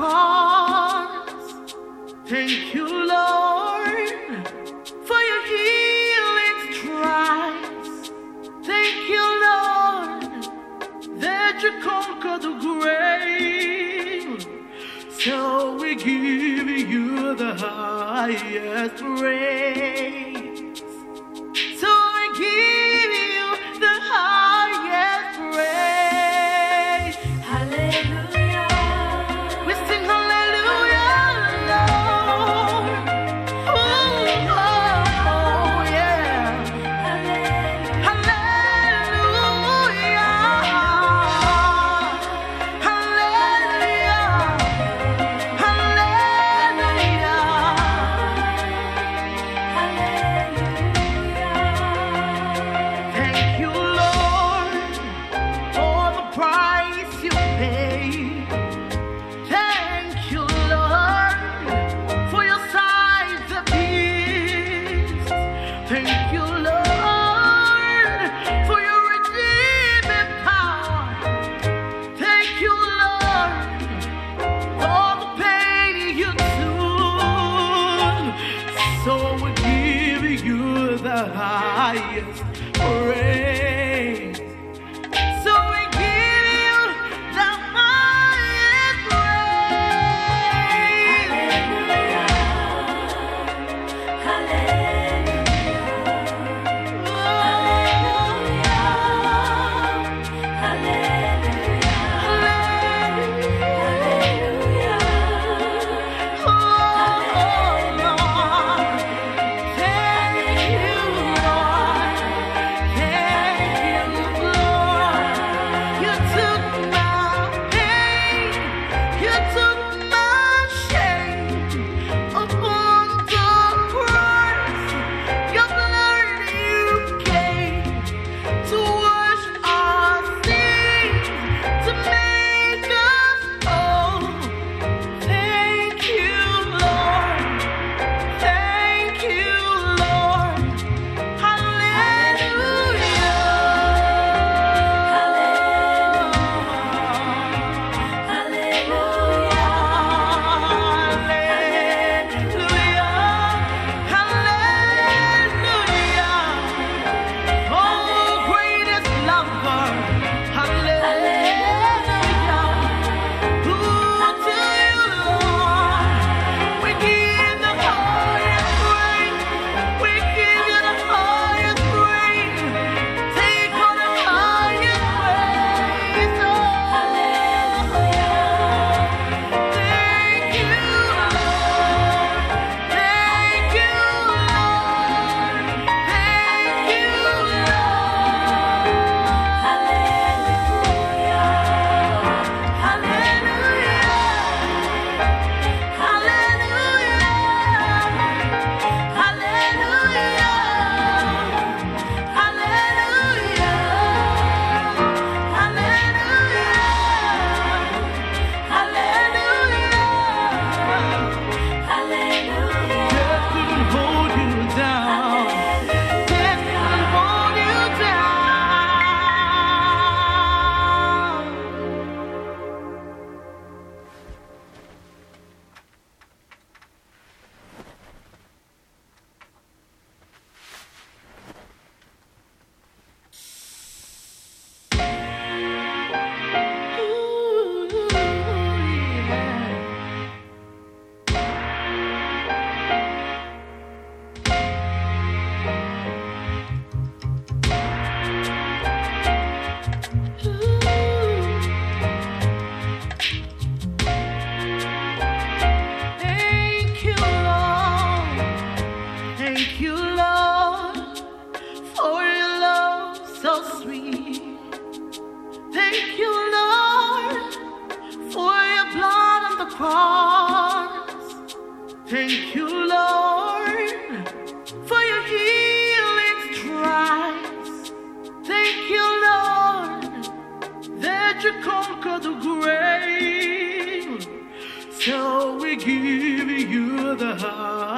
hearts. Thank you, Lord, for your healing stripes. Thank you, Lord, that you conquered the grave. So we give you the highest praise. Thank you.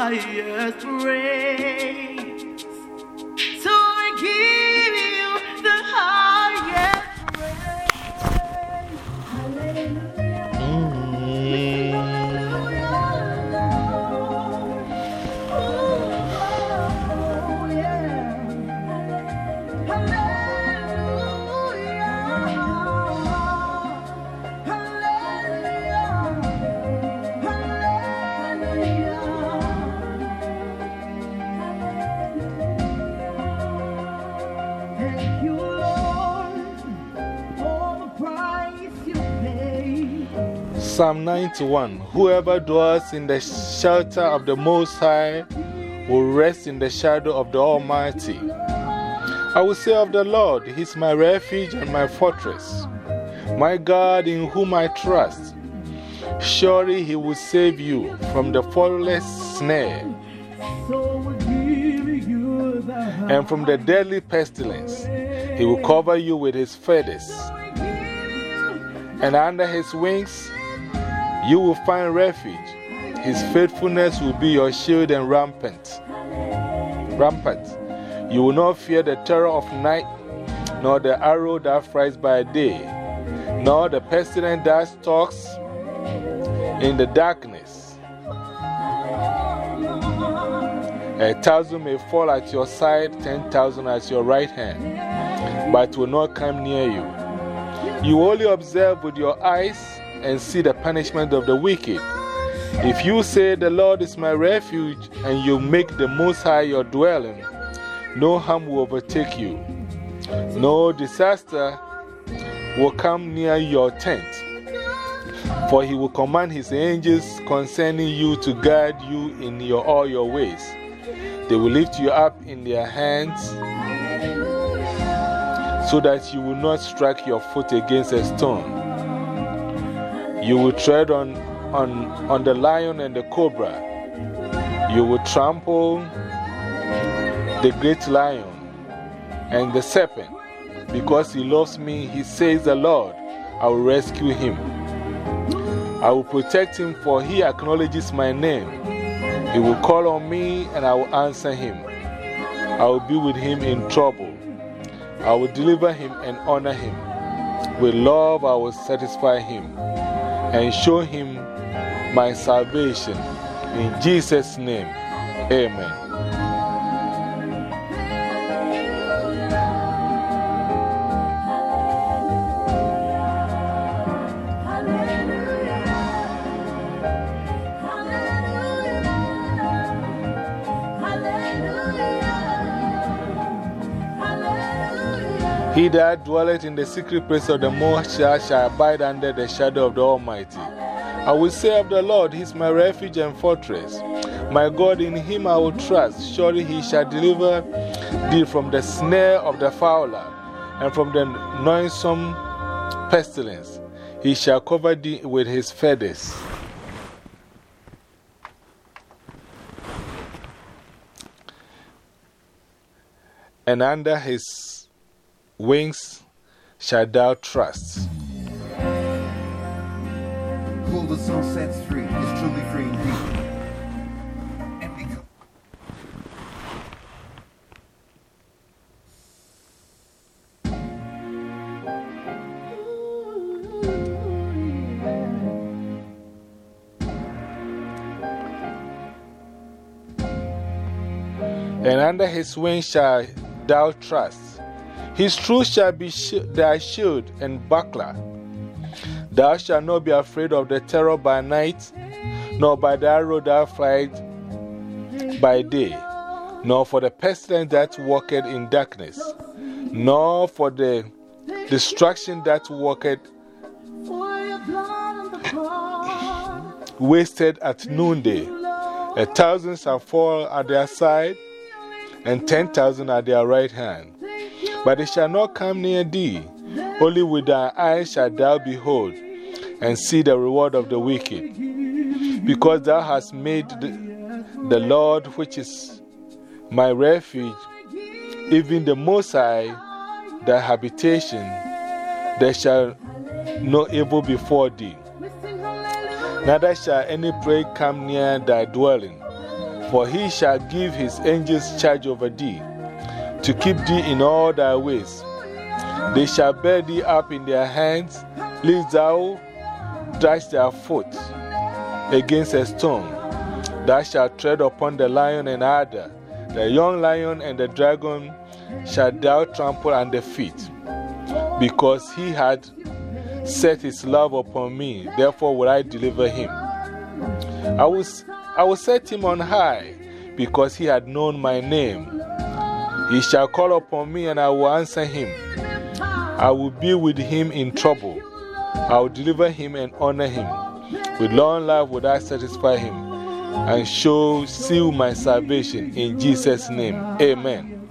quiet rain. Psalm 91 Whoever dwells in the shelter of the Most High will rest in the shadow of the Almighty. I will say of the Lord, He is my refuge and my fortress, my God in whom I trust. Surely He will save you from the fowler's snare and from the deadly pestilence. He will cover you with His feathers, and under His wings you will find refuge. His faithfulness will be your shield and rampant. Rampant. You will not fear the terror of night, nor the arrow that flies by day, nor the pestilence that stalks in the darkness. A thousand may fall at your side, ten thousand at your right hand, but will not come near you. You only observe with your eyes and see the punishment of the wicked. If you say, The Lord is my refuge, and you make the Most High your dwelling, no harm will overtake you, no disaster will come near your tent. For he will command his angels concerning you to guide you in your, all your ways. They will lift you up in their hands so that you will not strike your foot against a stone. You will tread on, on, on the lion and the cobra. You will trample the great lion and the serpent. Because he loves me, he says the Lord, I will rescue him. I will protect him, for he acknowledges my name. He will call on me, and I will answer him. I will be with him in trouble. I will deliver him and honor him. With love, I will satisfy him and show him my salvation. In Jesus' name, amen. He that dwelleth in the secret place of the Most High shall abide under the shadow of the Almighty. I will say of the Lord, He is my refuge and fortress. My God, in Him I will trust. Surely He shall deliver thee from the snare of the fowler and from the noisome pestilence. He shall cover thee with His feathers. And under His wings shall thou trust. Who the sets free is truly free indeed. And And under his wings shall thou trust. His truth shall be shi thy shield and buckler. Thou shalt not be afraid of the terror by night, nor by the arrow that flieth by day, nor for the pestilence that walketh in darkness, nor for the destruction that walketh wasted at noonday. A thousand shall fall at their side, and ten thousand at their right hand. But it shall not come near thee. Only with thy eyes shalt thou behold, and see the reward of the wicked. Because thou hast made the, the Lord, which is my refuge, even the Most High, thy habitation, there shall no evil befall thee. Neither shall any plague come near thy dwelling. For he shall give his angels charge over thee, to keep thee in all thy ways. They shall bear thee up in their hands, lest thou dash their foot against a stone. Thou shalt tread upon the lion and adder, the young lion and the dragon shalt thou trample under feet. Because he had set his love upon me, therefore will I deliver him. I will, I will set him on high, because he had known my name. He shall call upon me, and I will answer him. I will be with him in trouble. I will deliver him and honor him. With long life would I satisfy him and show, seal my salvation in Jesus' name. Amen.